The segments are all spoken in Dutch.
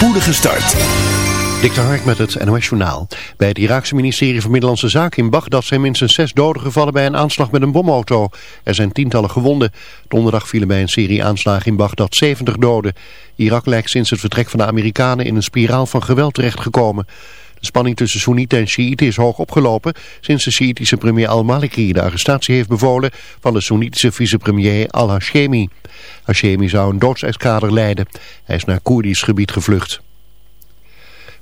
spoedige start. Dik Hark met het NOS Journaal. Bij het Iraakse ministerie van Middellandse Zaken in Bagdad zijn minstens zes doden gevallen bij een aanslag met een bomauto. Er zijn tientallen gewonden. Donderdag vielen bij een serie aanslagen in Bagdad 70 doden. Irak lijkt sinds het vertrek van de Amerikanen in een spiraal van geweld terechtgekomen. De spanning tussen Soenieten en Shiiten is hoog opgelopen sinds de Shiïtische premier al-Maliki de arrestatie heeft bevolen van de Soenitische vicepremier al-Hashemi. Hashemi zou een doodseskader leiden. Hij is naar Koerdisch gebied gevlucht.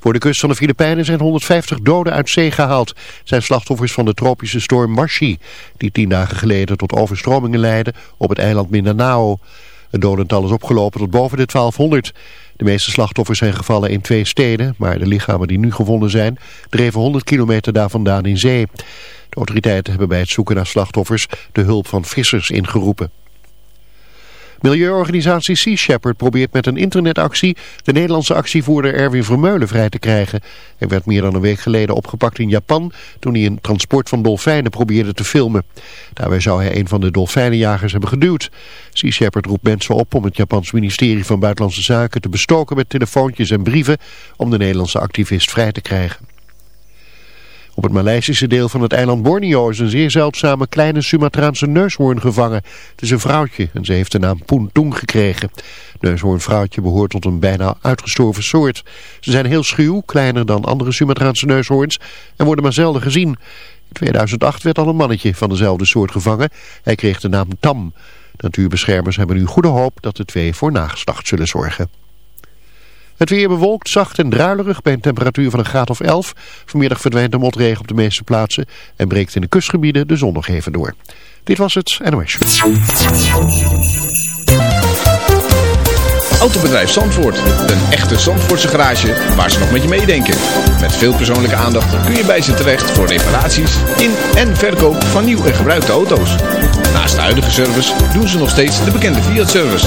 Voor de kust van de Filipijnen zijn 150 doden uit zee gehaald. zijn slachtoffers van de tropische storm Marchi, die tien dagen geleden tot overstromingen leidde op het eiland Mindanao. Het dodental is opgelopen tot boven de 1200. De meeste slachtoffers zijn gevallen in twee steden, maar de lichamen die nu gevonden zijn dreven 100 kilometer daar vandaan in zee. De autoriteiten hebben bij het zoeken naar slachtoffers de hulp van vissers ingeroepen. Milieuorganisatie Sea Shepherd probeert met een internetactie de Nederlandse actievoerder Erwin Vermeulen vrij te krijgen. Hij werd meer dan een week geleden opgepakt in Japan toen hij een transport van dolfijnen probeerde te filmen. Daarbij zou hij een van de dolfijnenjagers hebben geduwd. Sea Shepherd roept mensen op om het Japans ministerie van Buitenlandse Zaken te bestoken met telefoontjes en brieven om de Nederlandse activist vrij te krijgen. Op het Maleisische deel van het eiland Borneo is een zeer zeldzame kleine Sumatraanse neushoorn gevangen. Het is een vrouwtje en ze heeft de naam Poentoeng gekregen. Neushoornvrouwtje behoort tot een bijna uitgestorven soort. Ze zijn heel schuw, kleiner dan andere Sumatraanse neushoorns en worden maar zelden gezien. In 2008 werd al een mannetje van dezelfde soort gevangen. Hij kreeg de naam Tam. Natuurbeschermers hebben nu goede hoop dat de twee voor nageslacht zullen zorgen. Het weer bewolkt, zacht en druilerig bij een temperatuur van een graad of 11. Vanmiddag verdwijnt de motregen op de meeste plaatsen en breekt in de kustgebieden de zon nog even door. Dit was het NOS. Autobedrijf Zandvoort. Een echte Zandvoortse garage waar ze nog met je meedenken. Met veel persoonlijke aandacht kun je bij ze terecht voor reparaties in en verkoop van nieuw en gebruikte auto's. Naast de huidige service doen ze nog steeds de bekende Fiat-service.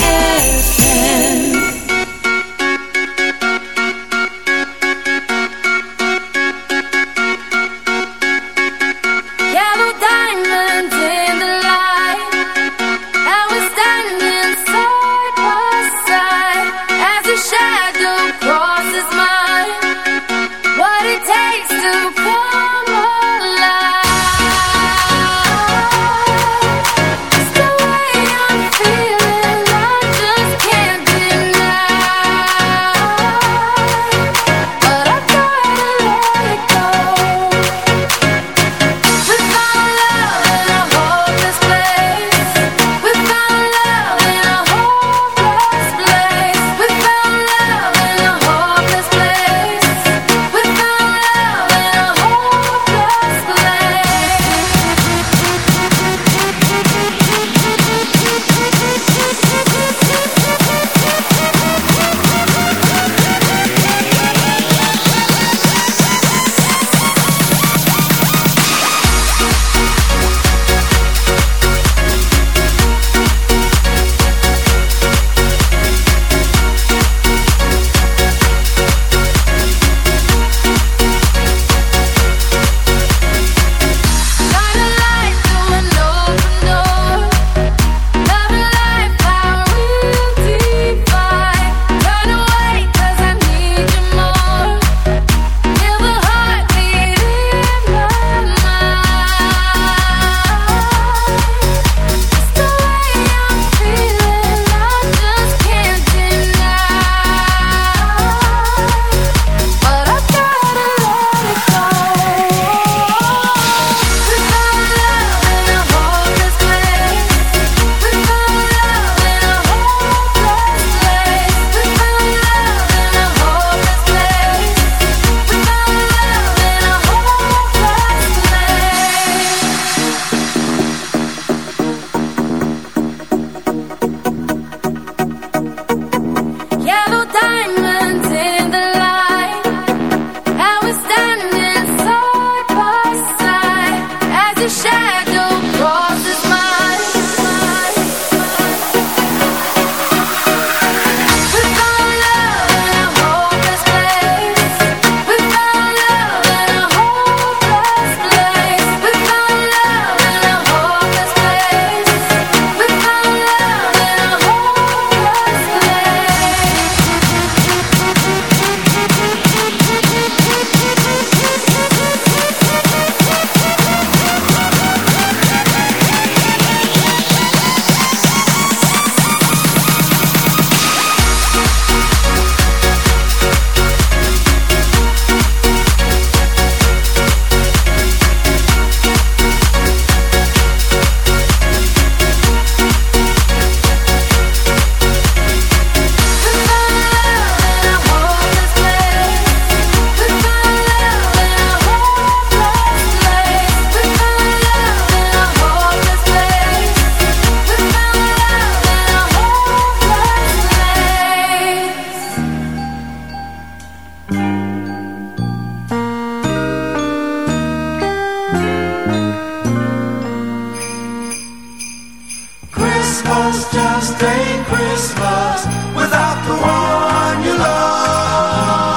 Christmas, just a Christmas without the one you love.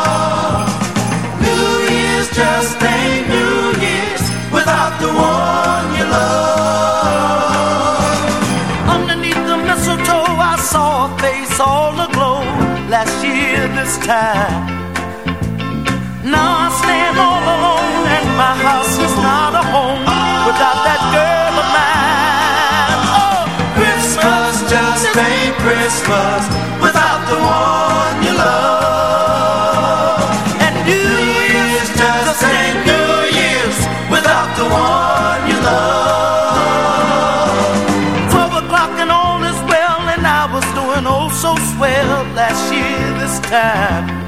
New Year's just ain't New Year's without the one you love. Underneath the mistletoe, I saw a face all aglow last year this time. Christmas without the one you love. And New Year's just ain't New Year's without the one you love. Twelve o'clock and all is well, and I was doing oh so swell last year this time.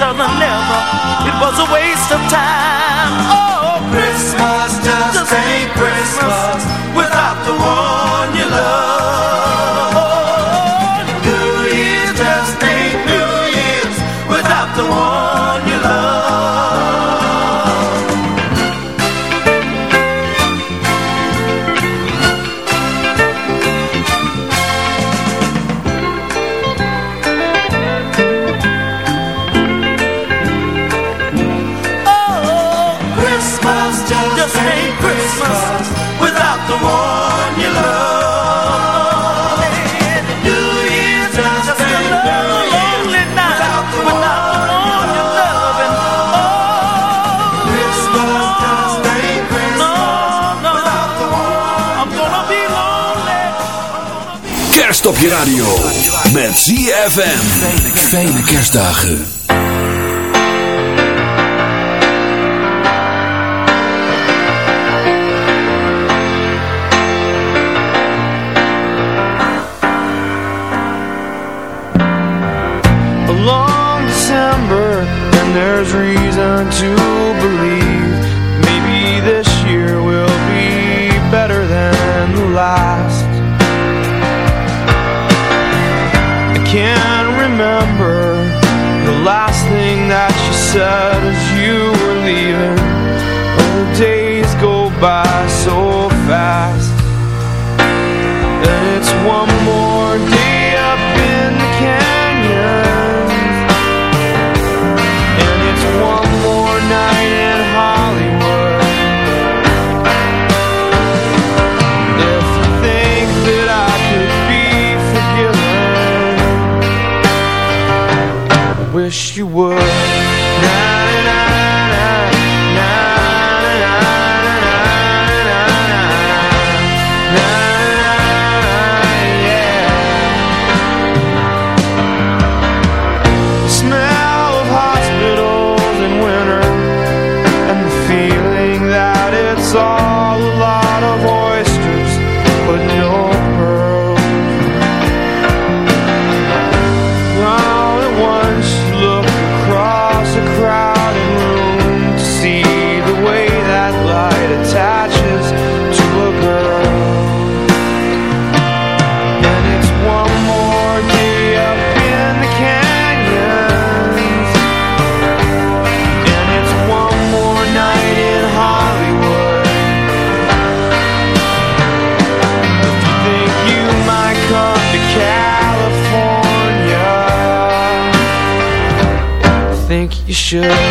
Each other never. It was a waste of time. Oh, Christmas just, just ain't Christmas without the one you love. op je radio. Met ZFM. Fijne kerstdagen. A long December and there's reason to believe should.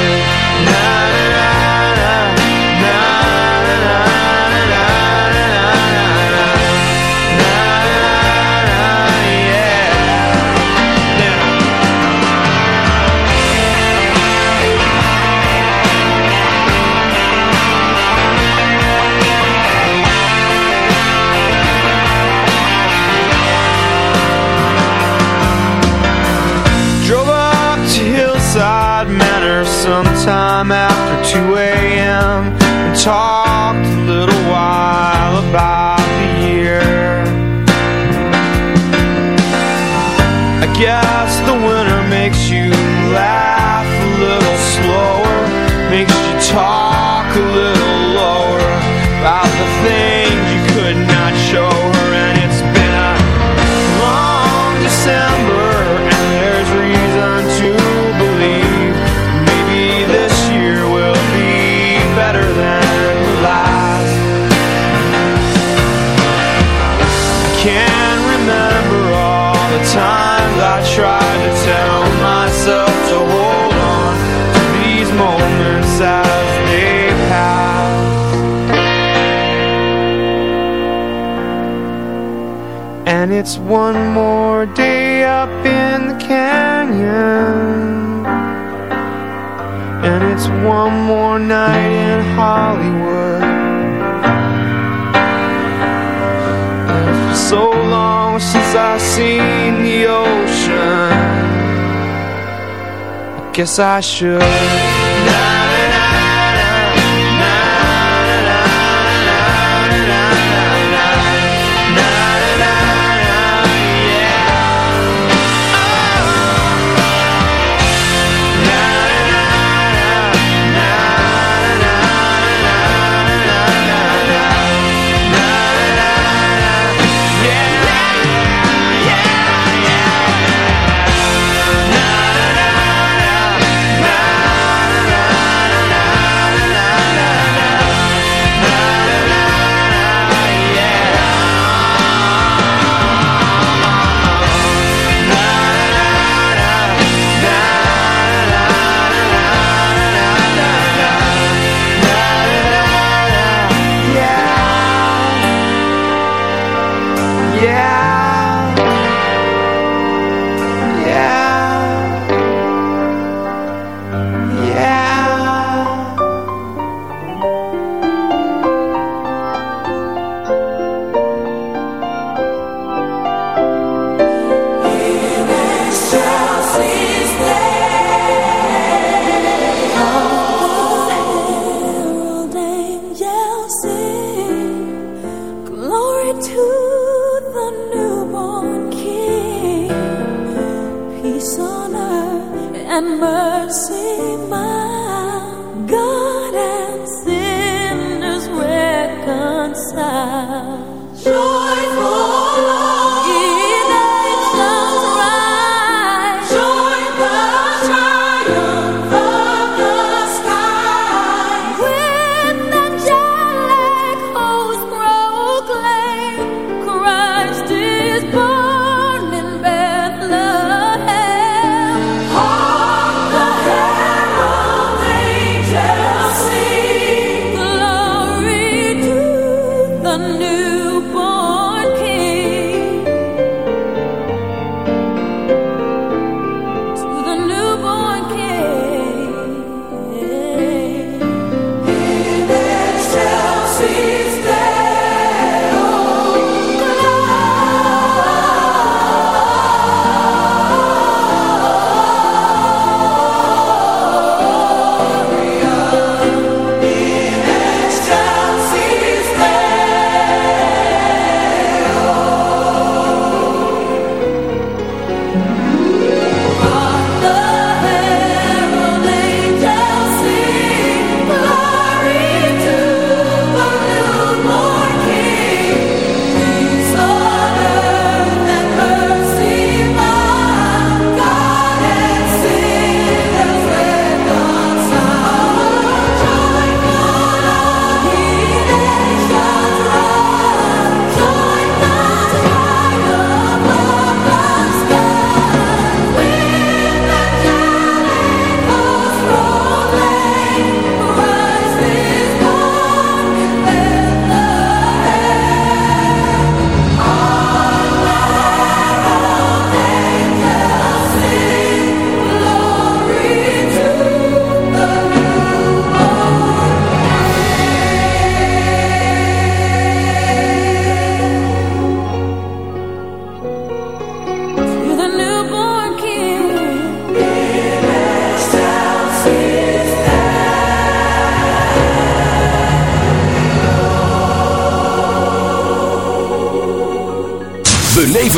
guess I should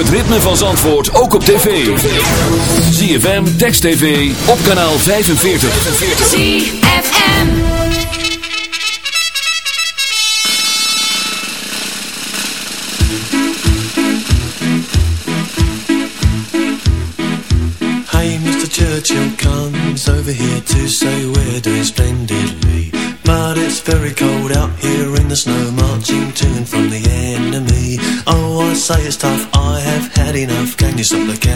het ritme van Zandvoort ook op tv. ZFM, Text TV, op kanaal 45. ZFM. Hey, Mr. Churchill comes over here to say we're doing splendidly. But it's very cold out here in the snow, marching to and from the enemy. Oh, I say it's tough, need some looking.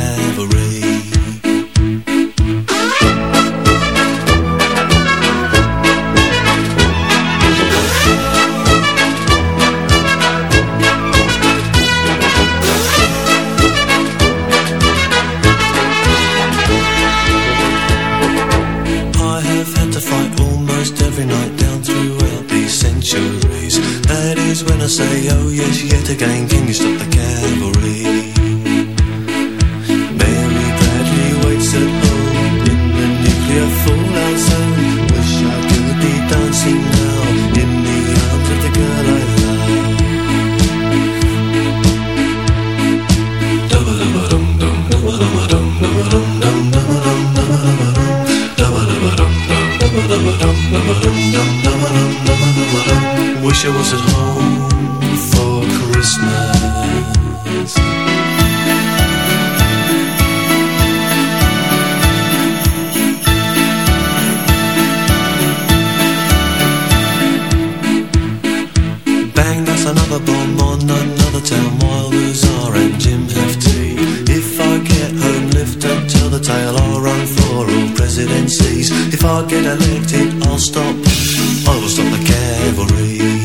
Another bomb on another town while the Tsar and Jim tea. If I get home, lift up, tell the tale, I'll run for all presidencies. If I get elected, I'll stop, I will stop the cavalry.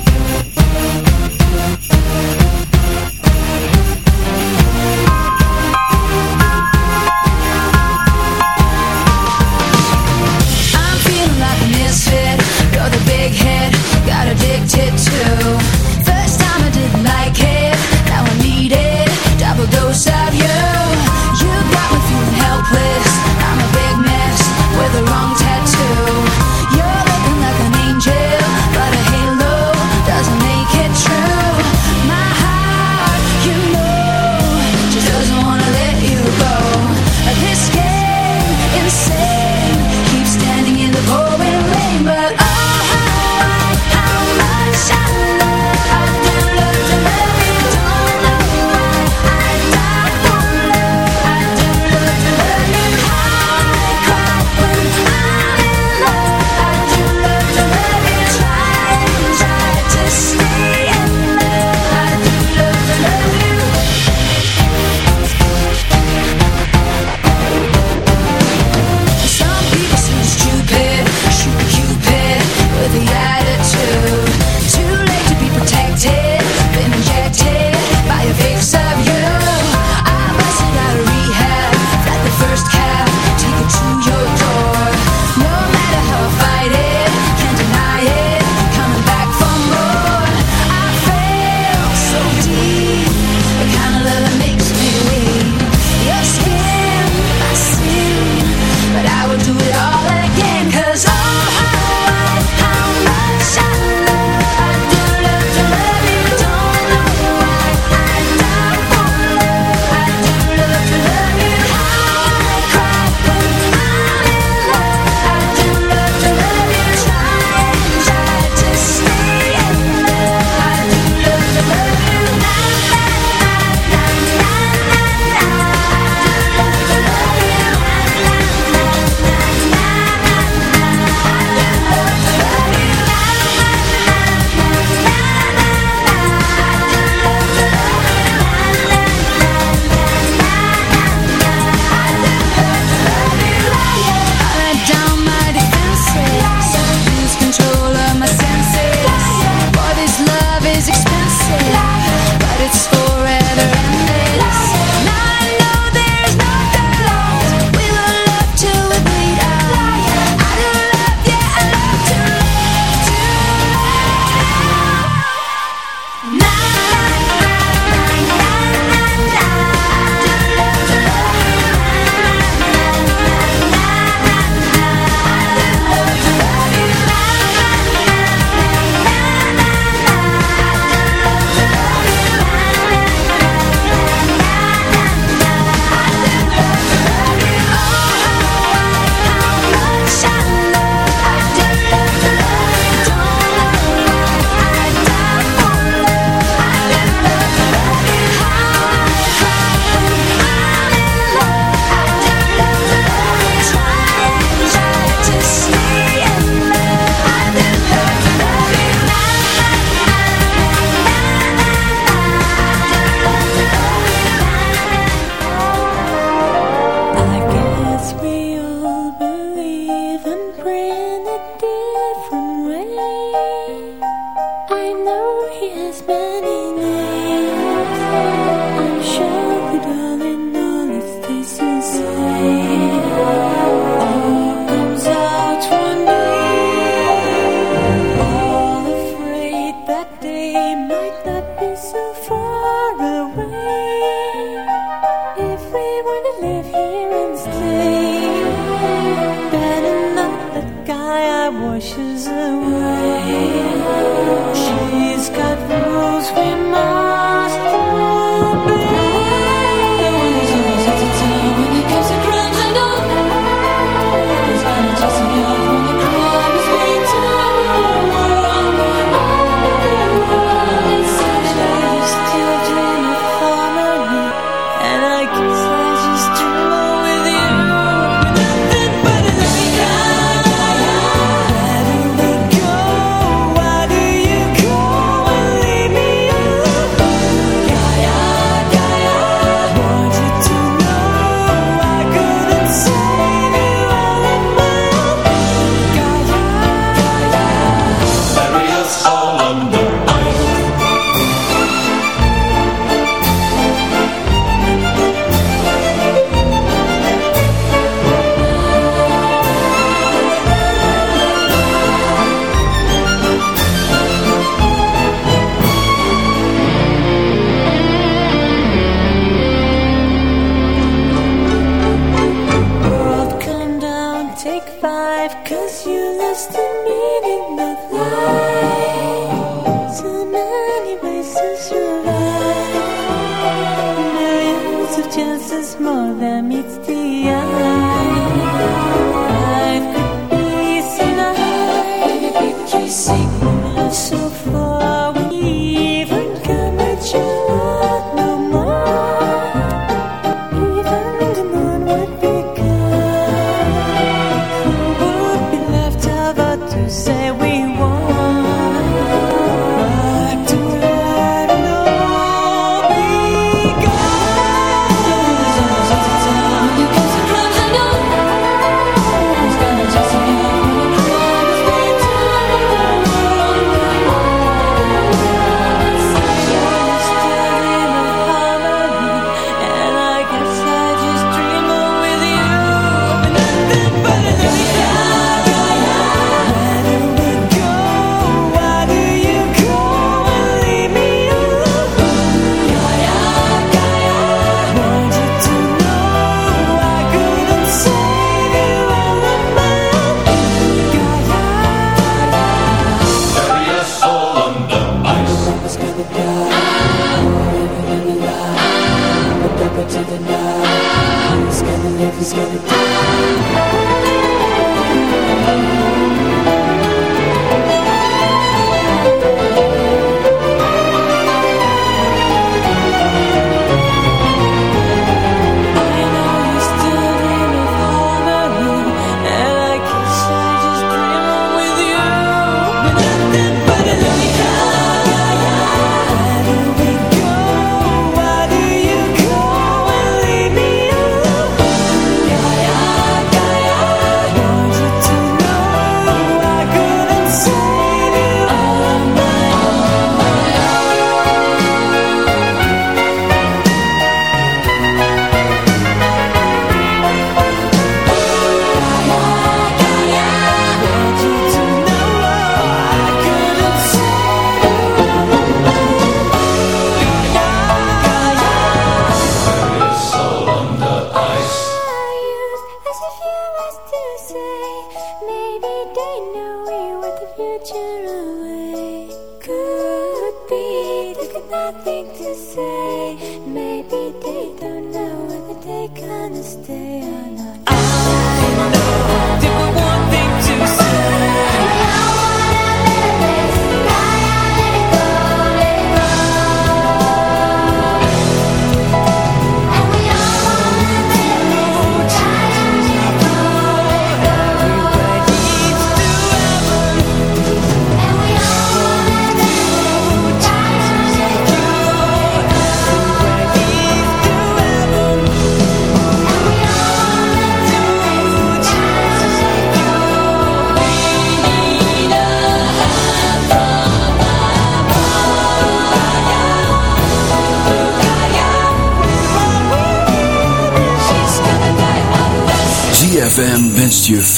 Take five, cause you lost the meaning of life.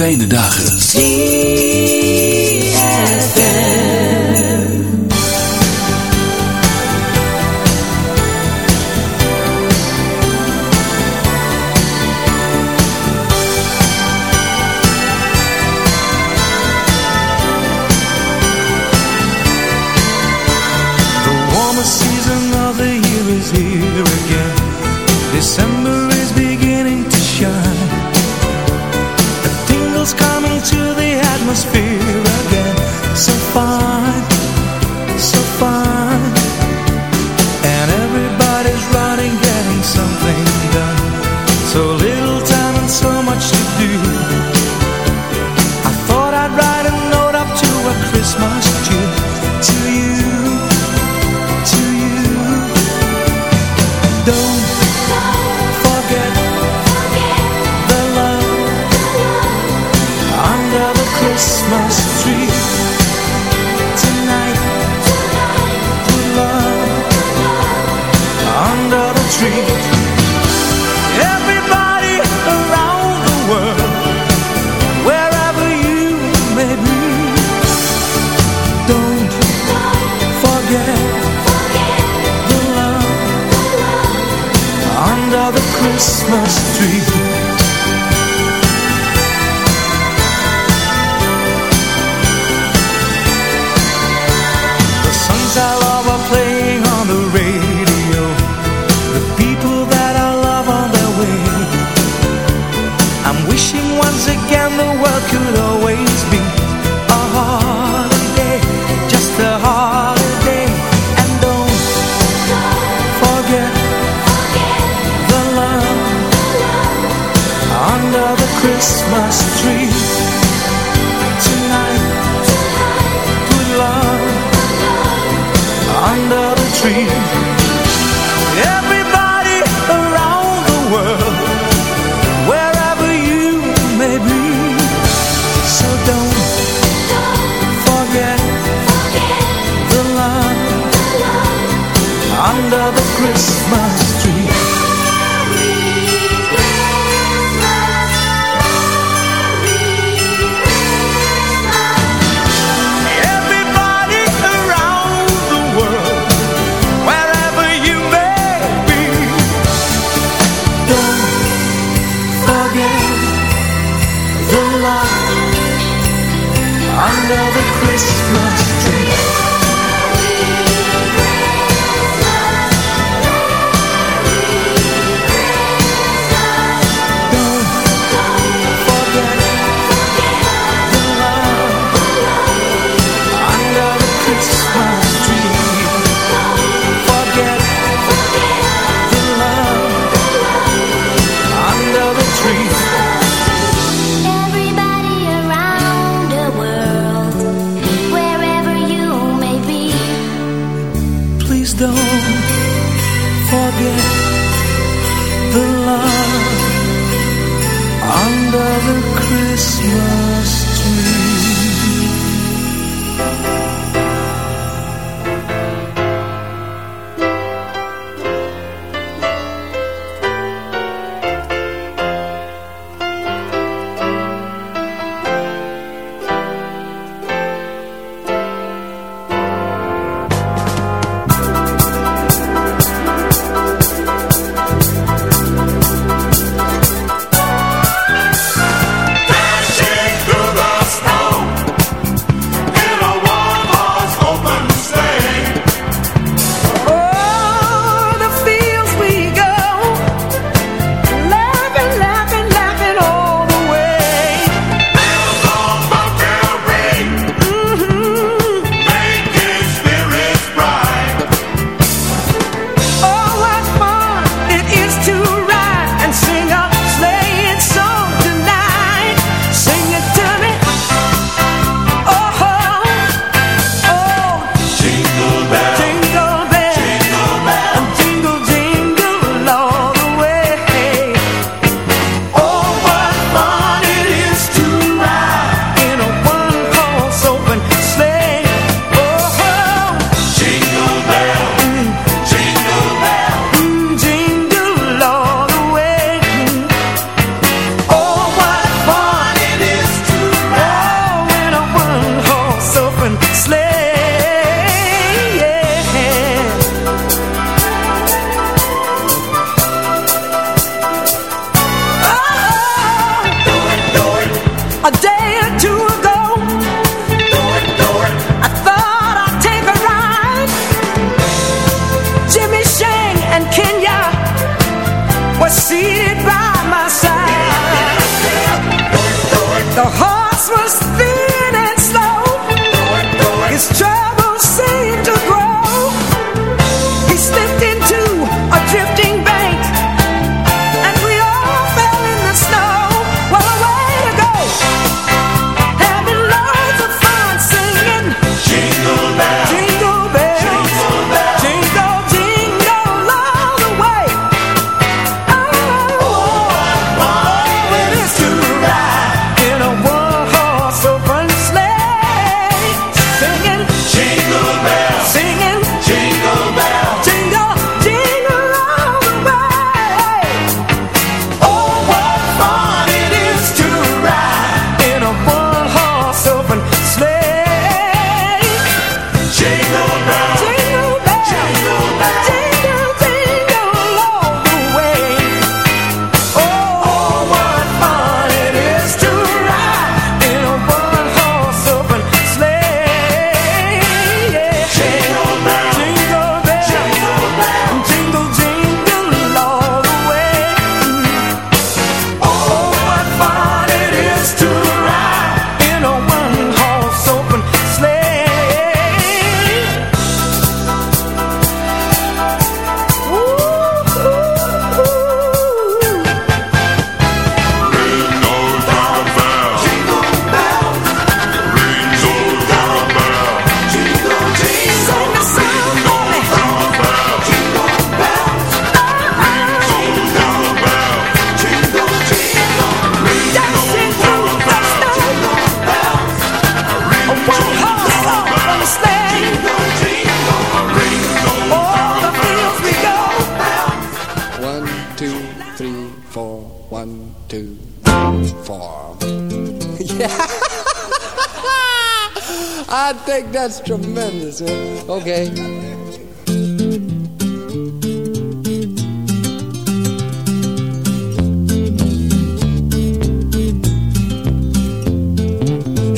Fijne dagen. Tree.